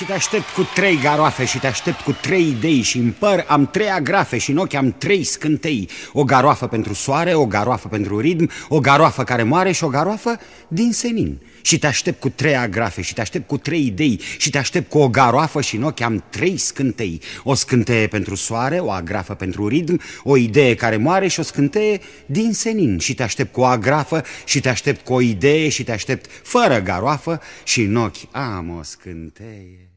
Și te aștept cu trei garoafe și te aștept cu trei idei și în păr am trei agrafe și în ochi am trei scântei. O garoafă pentru soare, o garoafă pentru ritm, o garoafă care moare și o garoafă din senin. Și te aștept cu trei agrafe și te aștept cu trei idei și te aștept cu o garoafă și în ochi am trei scântei. O scânteie pentru soare, o agrafă pentru ritm, o idee care moare și o scânteie din senin. Și te aștept cu o agrafă și te aștept cu o idee și te aștept fără garoafă și în ochi am o scânteie.